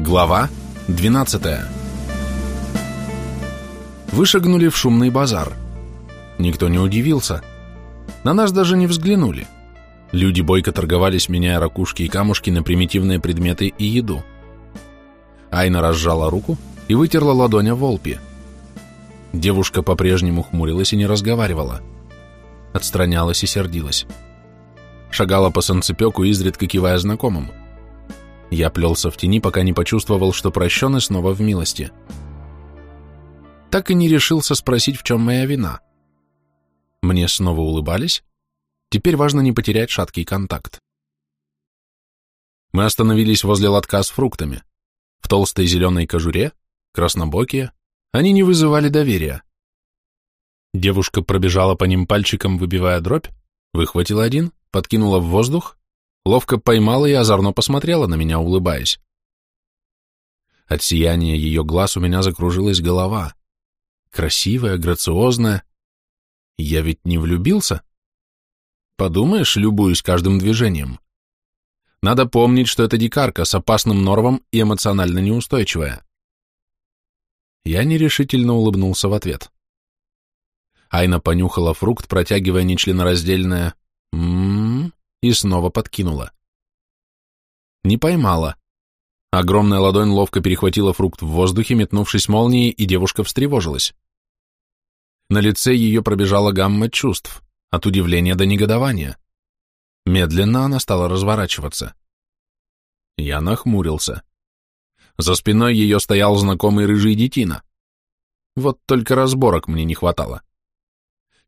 Глава 12 Вышагнули в шумный базар. Никто не удивился. На нас даже не взглянули. Люди бойко торговались, меняя ракушки и камушки на примитивные предметы и еду. Айна разжала руку и вытерла ладонь о волпи. Девушка по-прежнему хмурилась и не разговаривала. Отстранялась и сердилась. Шагала по санцепеку, изредка кивая знакомым. Я плелся в тени, пока не почувствовал, что прощен и снова в милости. Так и не решился спросить, в чем моя вина. Мне снова улыбались. Теперь важно не потерять шаткий контакт. Мы остановились возле лотка с фруктами. В толстой зеленой кожуре, краснобокие, они не вызывали доверия. Девушка пробежала по ним пальчиком, выбивая дробь, выхватила один, подкинула в воздух, ловко поймала и озорно посмотрела на меня, улыбаясь. От сияния ее глаз у меня закружилась голова. Красивая, грациозная. Я ведь не влюбился? Подумаешь, любуюсь каждым движением. Надо помнить, что это дикарка с опасным норвом и эмоционально неустойчивая. Я нерешительно улыбнулся в ответ. Айна понюхала фрукт, протягивая нечленораздельное «М-м-м» и снова подкинула. Не поймала. Огромная ладонь ловко перехватила фрукт в воздухе, метнувшись молнией, и девушка встревожилась. На лице ее пробежала гамма чувств, от удивления до негодования. Медленно она стала разворачиваться. Я нахмурился. За спиной ее стоял знакомый рыжий детина. Вот только разборок мне не хватало.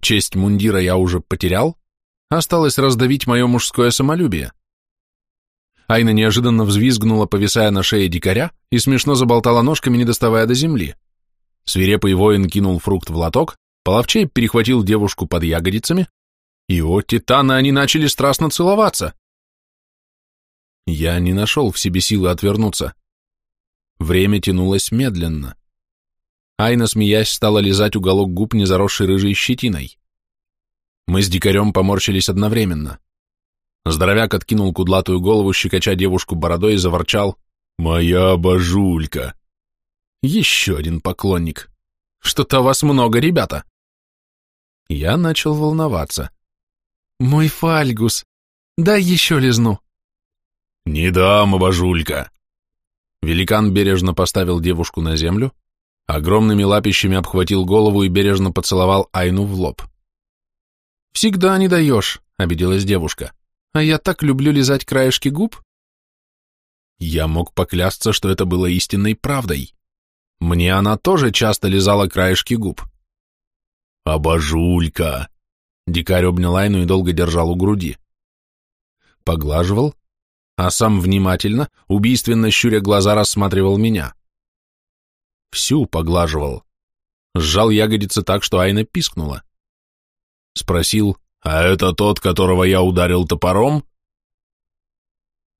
Честь мундира я уже потерял, Осталось раздавить мое мужское самолюбие. Айна неожиданно взвизгнула, повисая на шее дикаря, и смешно заболтала ножками, не доставая до земли. Свирепый воин кинул фрукт в лоток, половчей перехватил девушку под ягодицами, и, о, титаны, они начали страстно целоваться. Я не нашел в себе силы отвернуться. Время тянулось медленно. Айна, смеясь, стала лизать уголок губ, не заросшей рыжей щетиной. Мы с дикарем поморщились одновременно. Здоровяк откинул кудлатую голову, щекоча девушку бородой и заворчал «Моя божулька!» Еще один поклонник. Что-то вас много, ребята. Я начал волноваться. Мой фальгус, дай еще лизну. Не дам, божулька. Великан бережно поставил девушку на землю, огромными лапищами обхватил голову и бережно поцеловал Айну в лоб. «Всегда не даешь», — обиделась девушка. «А я так люблю лизать краешки губ». Я мог поклясться, что это было истинной правдой. Мне она тоже часто лизала краешки губ. «Обожулька!» Дикарь обнял Айну и долго держал у груди. Поглаживал, а сам внимательно, убийственно щуря глаза, рассматривал меня. Всю поглаживал. Сжал ягодицы так, что Айна пискнула. Спросил, а это тот, которого я ударил топором?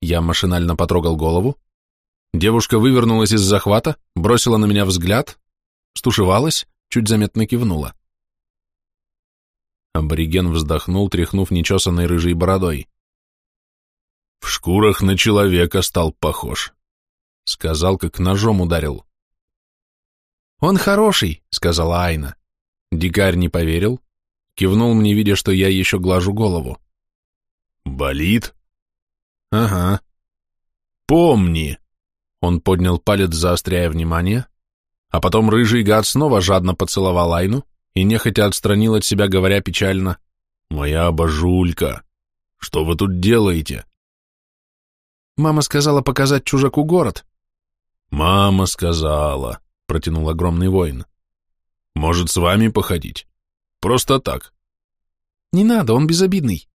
Я машинально потрогал голову. Девушка вывернулась из захвата, бросила на меня взгляд, стушевалась, чуть заметно кивнула. Абориген вздохнул, тряхнув нечесанной рыжей бородой. В шкурах на человека стал похож. Сказал, как ножом ударил. «Он хороший», — сказала Айна. Дикарь не поверил, Кивнул мне, видя, что я еще глажу голову. «Болит?» «Ага». «Помни!» Он поднял палец, заостряя внимание, а потом рыжий гад снова жадно поцеловал Айну и нехотя отстранил от себя, говоря печально, «Моя божулька, что вы тут делаете?» «Мама сказала показать чужаку город». «Мама сказала», — протянул огромный воин. «Может, с вами походить?» Просто так. Не надо, он безобидный.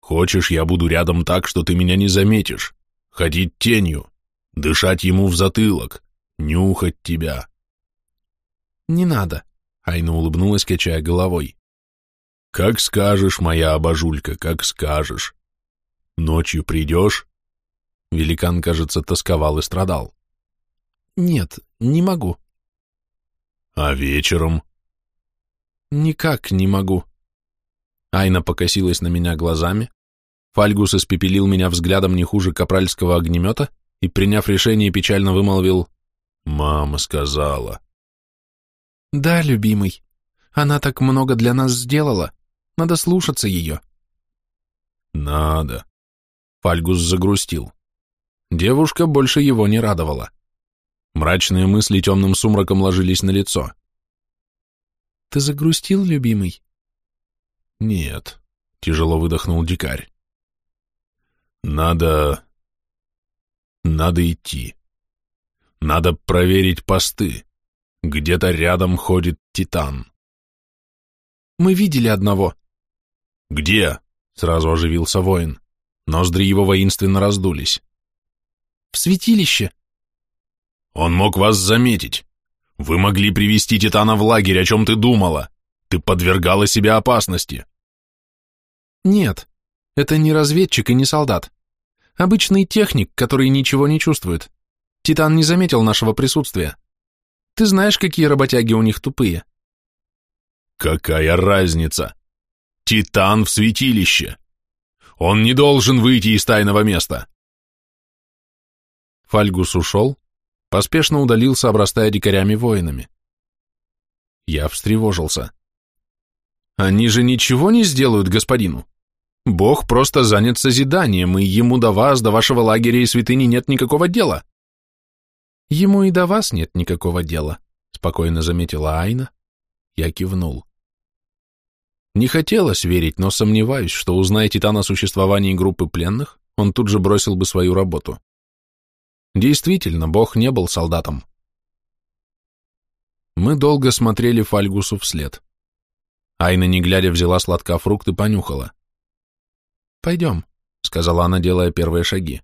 Хочешь, я буду рядом так, что ты меня не заметишь, ходить тенью, дышать ему в затылок, нюхать тебя. Не надо, Айна улыбнулась, качая головой. Как скажешь, моя обожулька, как скажешь. Ночью придешь? Великан, кажется, тосковал и страдал. Нет, не могу. А вечером? «Никак не могу». Айна покосилась на меня глазами, Фальгус испепелил меня взглядом не хуже капральского огнемета и, приняв решение, печально вымолвил «Мама сказала». «Да, любимый, она так много для нас сделала, надо слушаться ее». «Надо». Фальгус загрустил. Девушка больше его не радовала. Мрачные мысли темным сумраком ложились на лицо. «Ты загрустил, любимый?» «Нет», — тяжело выдохнул дикарь. «Надо... надо идти. Надо проверить посты. Где-то рядом ходит Титан». «Мы видели одного». «Где?» — сразу оживился воин. Ноздри его воинственно раздулись. «В святилище». «Он мог вас заметить. Вы могли привести Титана в лагерь, о чем ты думала. Ты подвергала себя опасности». «Нет, это не разведчик и не солдат. Обычный техник, который ничего не чувствует. Титан не заметил нашего присутствия. Ты знаешь, какие работяги у них тупые». «Какая разница? Титан в святилище. Он не должен выйти из тайного места». Фальгус ушел, поспешно удалился, обрастая дикарями-воинами. Я встревожился. Они же ничего не сделают господину. Бог просто занят созиданием, и ему до вас, до вашего лагеря и святыни нет никакого дела. Ему и до вас нет никакого дела, спокойно заметила Айна. Я кивнул. Не хотелось верить, но сомневаюсь, что, узная Титан о существовании группы пленных, он тут же бросил бы свою работу. Действительно, Бог не был солдатом. Мы долго смотрели Фальгусу вслед. Айна, не глядя, взяла сладка фрукт и понюхала. «Пойдем», — сказала она, делая первые шаги.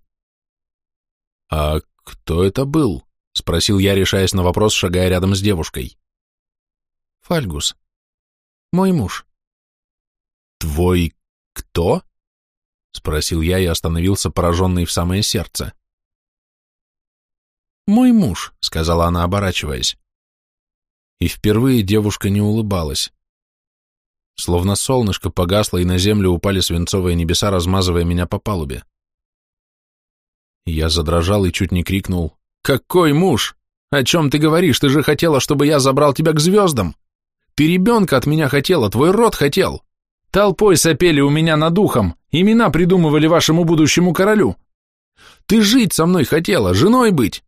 «А кто это был?» — спросил я, решаясь на вопрос, шагая рядом с девушкой. «Фальгус. Мой муж». «Твой кто?» — спросил я и остановился, пораженный в самое сердце. «Мой муж», — сказала она, оборачиваясь. И впервые девушка не улыбалась. Словно солнышко погасло, и на землю упали свинцовые небеса, размазывая меня по палубе. Я задрожал и чуть не крикнул. «Какой муж? О чем ты говоришь? Ты же хотела, чтобы я забрал тебя к звездам! Ты ребенка от меня хотела, твой род хотел! Толпой сопели у меня над ухом, имена придумывали вашему будущему королю! Ты жить со мной хотела, женой быть!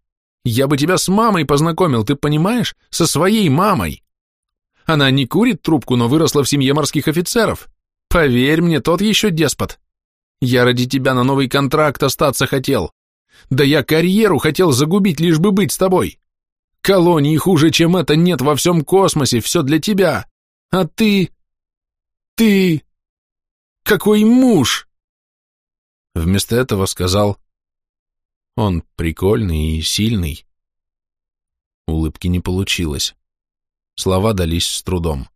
Я бы тебя с мамой познакомил, ты понимаешь? Со своей мамой. Она не курит трубку, но выросла в семье морских офицеров. Поверь мне, тот еще деспот. Я ради тебя на новый контракт остаться хотел. Да я карьеру хотел загубить, лишь бы быть с тобой. Колонии хуже, чем это, нет во всем космосе, все для тебя. А ты... ты... какой муж!» Вместо этого сказал он прикольный и сильный. Улыбки не получилось. Слова дались с трудом.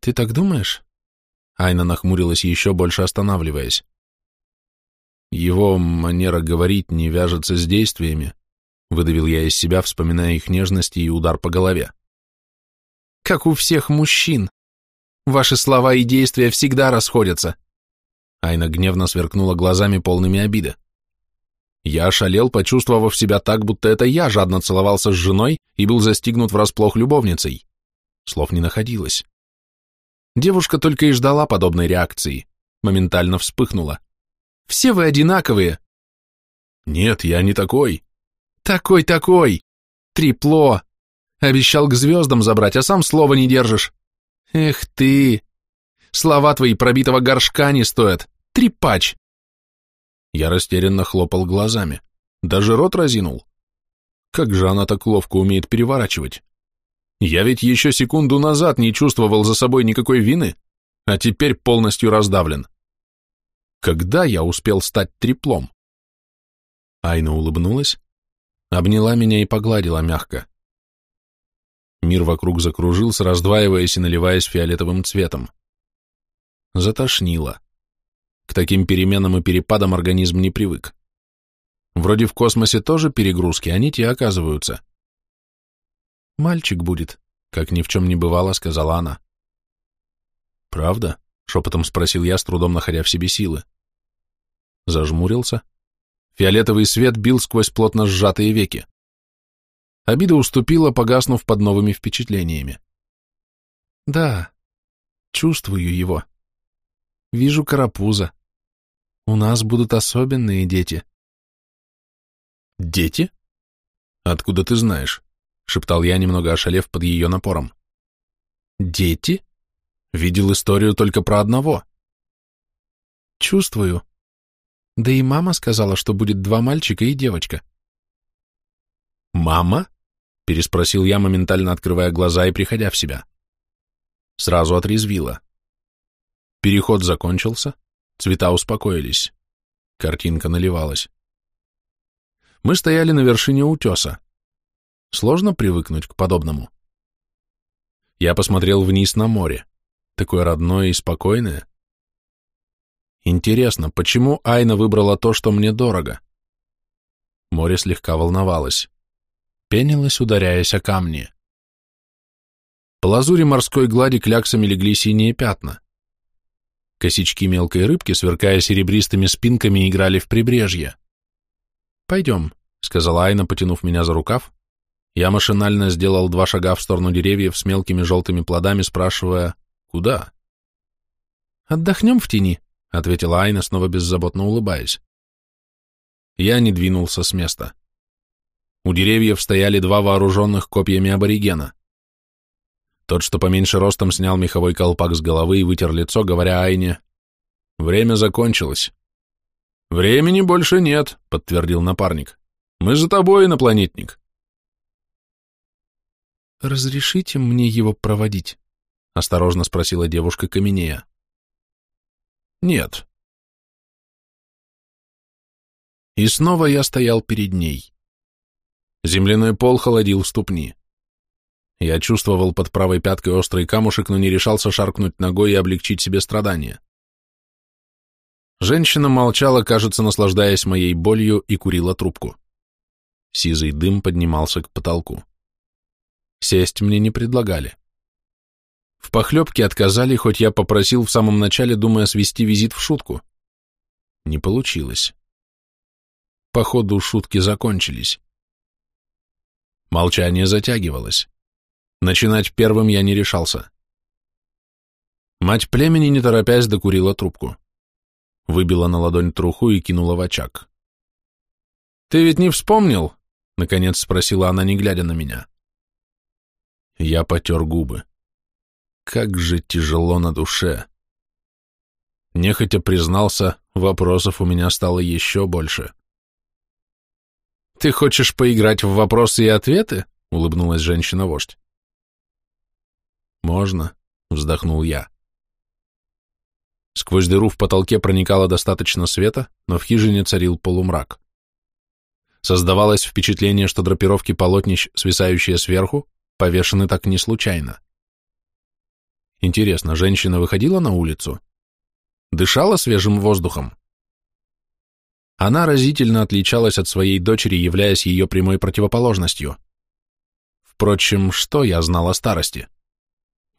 «Ты так думаешь?» Айна нахмурилась еще больше, останавливаясь. Его манера говорить не вяжется с действиями, выдавил я из себя, вспоминая их нежности и удар по голове. Как у всех мужчин. Ваши слова и действия всегда расходятся. Айна гневно сверкнула глазами полными обиды. Я ошалел, почувствовав себя так, будто это я жадно целовался с женой и был застигнут врасплох любовницей. Слов не находилось. Девушка только и ждала подобной реакции. Моментально вспыхнула. «Все вы одинаковые!» «Нет, я не такой!» «Такой-такой! Трипло! Обещал к звездам забрать, а сам слова не держишь! Эх ты! Слова твои пробитого горшка не стоят! Трепач!» Я растерянно хлопал глазами. Даже рот разинул. Как же она так ловко умеет переворачивать? Я ведь еще секунду назад не чувствовал за собой никакой вины, а теперь полностью раздавлен. Когда я успел стать треплом? Айна улыбнулась, обняла меня и погладила мягко. Мир вокруг закружился, раздваиваясь и наливаясь фиолетовым цветом. Затошнило. К таким переменам и перепадам организм не привык. Вроде в космосе тоже перегрузки, они те оказываются. «Мальчик будет», — как ни в чем не бывало, сказала она. «Правда?» — шепотом спросил я, с трудом находя в себе силы. Зажмурился. Фиолетовый свет бил сквозь плотно сжатые веки. Обида уступила, погаснув под новыми впечатлениями. Да, чувствую его. Вижу карапуза. У нас будут особенные дети. Дети? Откуда ты знаешь? Шептал я, немного ошалев под ее напором. Дети? Видел историю только про одного. Чувствую. Да и мама сказала, что будет два мальчика и девочка. «Мама?» — переспросил я, моментально открывая глаза и приходя в себя. Сразу отрезвило. Переход закончился, цвета успокоились. Картинка наливалась. Мы стояли на вершине утеса. Сложно привыкнуть к подобному. Я посмотрел вниз на море, такое родное и спокойное. Интересно, почему Айна выбрала то, что мне дорого? Море слегка волновалось. Пенилось, ударяясь о камни. По лазури морской глади кляксами легли синие пятна. Косички мелкой рыбки, сверкая серебристыми спинками, играли в прибрежье. «Пойдем», — сказала Айна, потянув меня за рукав. Я машинально сделал два шага в сторону деревьев с мелкими желтыми плодами, спрашивая, «Куда?» «Отдохнем в тени», — ответила Айна, снова беззаботно улыбаясь. Я не двинулся с места. У деревьев стояли два вооруженных копьями аборигена. Тот, что поменьше ростом, снял меховой колпак с головы и вытер лицо, говоря Айне, «Время закончилось». «Времени больше нет», — подтвердил напарник. «Мы за тобой, инопланетник». «Разрешите мне его проводить?» — осторожно спросила девушка Каменея. Нет. И снова я стоял перед ней. Земляной пол холодил ступни. Я чувствовал под правой пяткой острый камушек, но не решался шаркнуть ногой и облегчить себе страдания. Женщина молчала, кажется, наслаждаясь моей болью, и курила трубку. Сизый дым поднимался к потолку. Сесть мне не предлагали. В похлебке отказали, хоть я попросил в самом начале, думая свести визит в шутку. Не получилось. Походу, шутки закончились. Молчание затягивалось. Начинать первым я не решался. Мать племени, не торопясь, докурила трубку. Выбила на ладонь труху и кинула в очаг. «Ты ведь не вспомнил?» — наконец спросила она, не глядя на меня. Я потер губы. Как же тяжело на душе. Нехотя признался, вопросов у меня стало еще больше. «Ты хочешь поиграть в вопросы и ответы?» — улыбнулась женщина-вождь. «Можно», — вздохнул я. Сквозь дыру в потолке проникало достаточно света, но в хижине царил полумрак. Создавалось впечатление, что драпировки полотнищ, свисающие сверху, повешены так не случайно. Интересно, женщина выходила на улицу? Дышала свежим воздухом? Она разительно отличалась от своей дочери, являясь ее прямой противоположностью. Впрочем, что я знал о старости?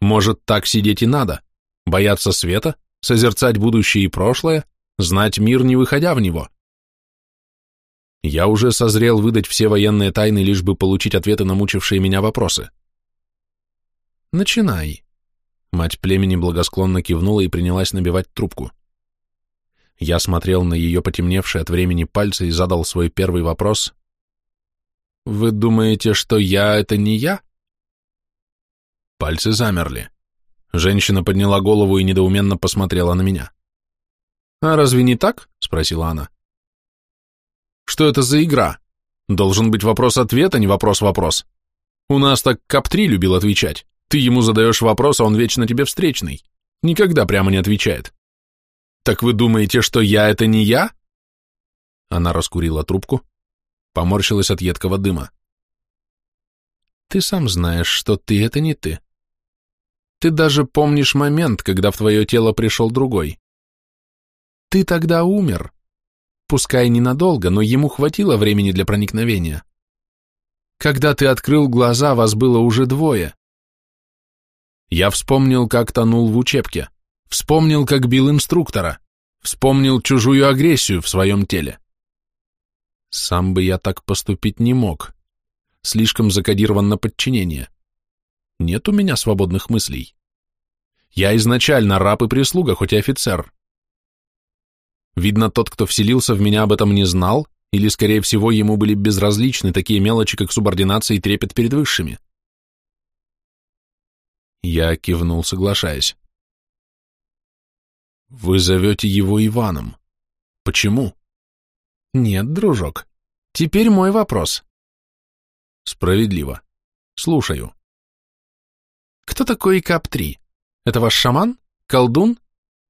Может, так сидеть и надо? Бояться света, созерцать будущее и прошлое, знать мир, не выходя в него? Я уже созрел выдать все военные тайны, лишь бы получить ответы на мучившие меня вопросы. Начинай. Мать племени благосклонно кивнула и принялась набивать трубку. Я смотрел на ее потемневшие от времени пальцы и задал свой первый вопрос. «Вы думаете, что я — это не я?» Пальцы замерли. Женщина подняла голову и недоуменно посмотрела на меня. «А разве не так?» — спросила она. «Что это за игра? Должен быть вопрос-ответ, а не вопрос-вопрос. У нас так Кап-3 любил отвечать. Ты ему задаешь вопрос, а он вечно тебе встречный. Никогда прямо не отвечает. Так вы думаете, что я — это не я? Она раскурила трубку, поморщилась от едкого дыма. Ты сам знаешь, что ты — это не ты. Ты даже помнишь момент, когда в твое тело пришел другой. Ты тогда умер. Пускай ненадолго, но ему хватило времени для проникновения. Когда ты открыл глаза, вас было уже двое. Я вспомнил, как тонул в учебке, вспомнил, как бил инструктора, вспомнил чужую агрессию в своем теле. Сам бы я так поступить не мог. Слишком закодирован на подчинение. Нет у меня свободных мыслей. Я изначально раб и прислуга, хоть и офицер. Видно, тот, кто вселился в меня, об этом не знал, или, скорее всего, ему были безразличны такие мелочи, как субординация и трепет перед высшими. Я кивнул, соглашаясь. Вы зовете его Иваном. Почему? Нет, дружок. Теперь мой вопрос. Справедливо. Слушаю. Кто такой КАП-3? Это ваш шаман? Колдун?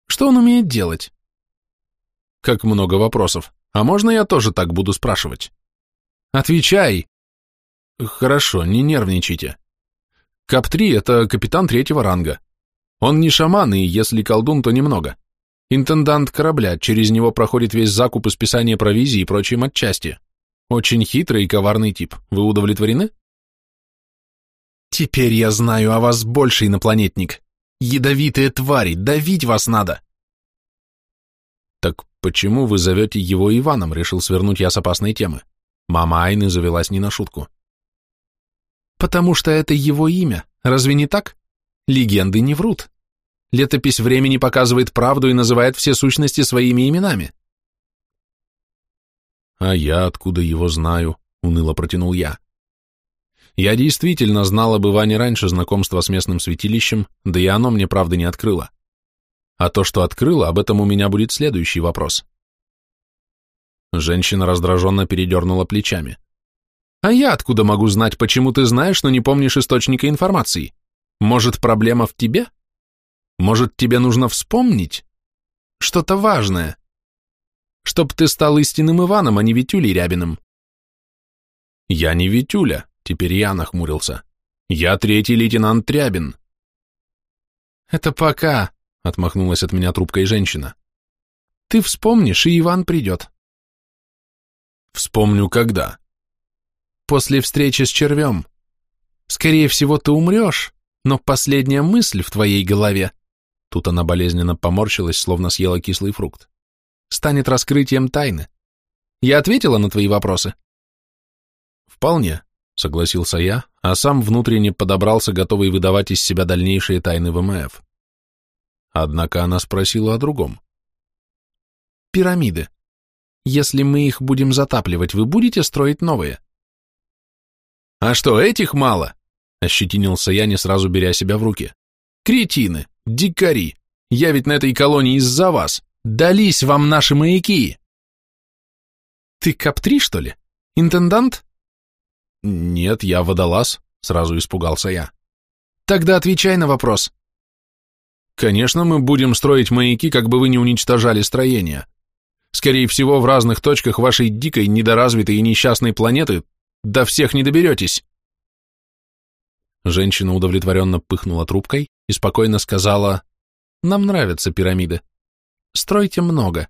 Что он умеет делать? Как много вопросов. А можно я тоже так буду спрашивать? Отвечай. Хорошо, не нервничайте. КАП-3 — это капитан третьего ранга. Он не шаман, и если колдун, то немного. Интендант корабля, через него проходит весь закуп и списание провизии и прочей матчасти. Очень хитрый и коварный тип. Вы удовлетворены? Теперь я знаю о вас больше, инопланетник. Ядовитые твари, давить вас надо. Так почему вы зовете его Иваном, решил свернуть я с опасной темы. Мама Айны завелась не на шутку. Потому что это его имя, разве не так? Легенды не врут. Летопись времени показывает правду и называет все сущности своими именами. А я откуда его знаю, уныло протянул я. Я действительно знал об Иване раньше знакомства с местным святилищем, да и оно мне правды не открыло. А то, что открыло, об этом у меня будет следующий вопрос. Женщина раздраженно передернула плечами. А я откуда могу знать, почему ты знаешь, но не помнишь источника информации? Может, проблема в тебе? Может, тебе нужно вспомнить? Что-то важное. Чтоб ты стал истинным Иваном, а не Витюлей Рябиным. Я не Витюля, теперь я нахмурился. Я третий лейтенант Рябин. Это пока, отмахнулась от меня трубкой женщина. Ты вспомнишь, и Иван придет. Вспомню когда после встречи с червем. Скорее всего, ты умрешь, но последняя мысль в твоей голове, тут она болезненно поморщилась, словно съела кислый фрукт, станет раскрытием тайны. Я ответила на твои вопросы? Вполне, согласился я, а сам внутренне подобрался, готовый выдавать из себя дальнейшие тайны ВМФ. Однако она спросила о другом. Пирамиды. Если мы их будем затапливать, вы будете строить новые? «А что, этих мало?» — ощетинился я, не сразу беря себя в руки. «Кретины! Дикари! Я ведь на этой колонии из-за вас! Дались вам наши маяки!» «Ты Каптри, что ли? Интендант?» «Нет, я водолаз», — сразу испугался я. «Тогда отвечай на вопрос». «Конечно, мы будем строить маяки, как бы вы не уничтожали строения. Скорее всего, в разных точках вашей дикой, недоразвитой и несчастной планеты до всех не доберетесь. Женщина удовлетворенно пыхнула трубкой и спокойно сказала, «Нам нравятся пирамиды. Стройте много».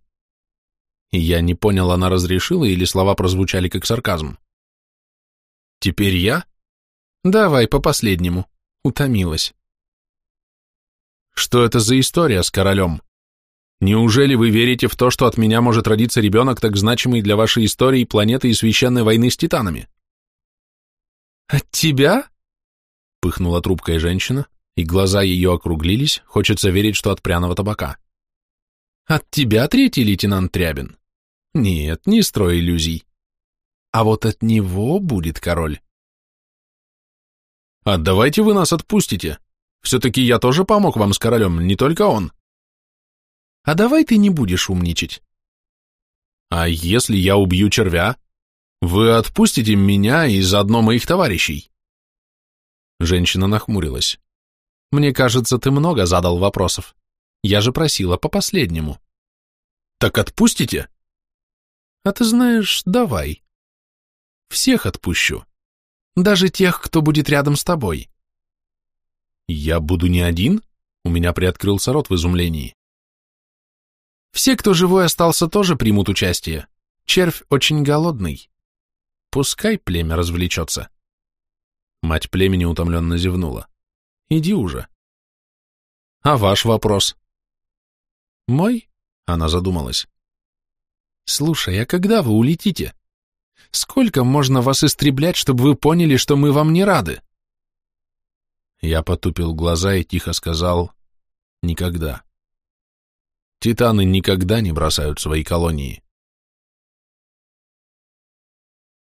Я не понял, она разрешила или слова прозвучали как сарказм. «Теперь я?» «Давай по последнему». Утомилась. «Что это за история с королем? Неужели вы верите в то, что от меня может родиться ребенок, так значимый для вашей истории планеты и священной войны с титанами?» «От тебя?» — пыхнула трубкой женщина, и глаза ее округлились, хочется верить, что от пряного табака. «От тебя, третий лейтенант Трябин?» «Нет, не строй иллюзий. А вот от него будет король». «А давайте вы нас отпустите. Все-таки я тоже помог вам с королем, не только он». «А давай ты не будешь умничать». «А если я убью червя?» Вы отпустите меня и заодно моих товарищей? Женщина нахмурилась. Мне кажется, ты много задал вопросов. Я же просила по последнему. Так отпустите? А ты знаешь, давай. Всех отпущу. Даже тех, кто будет рядом с тобой. Я буду не один? У меня приоткрылся рот в изумлении. Все, кто живой остался, тоже примут участие. Червь очень голодный. Пускай племя развлечется. Мать племени утомленно зевнула. Иди уже. А ваш вопрос? Мой? Она задумалась. Слушай, а когда вы улетите? Сколько можно вас истреблять, чтобы вы поняли, что мы вам не рады? Я потупил глаза и тихо сказал «Никогда». Титаны никогда не бросают свои колонии.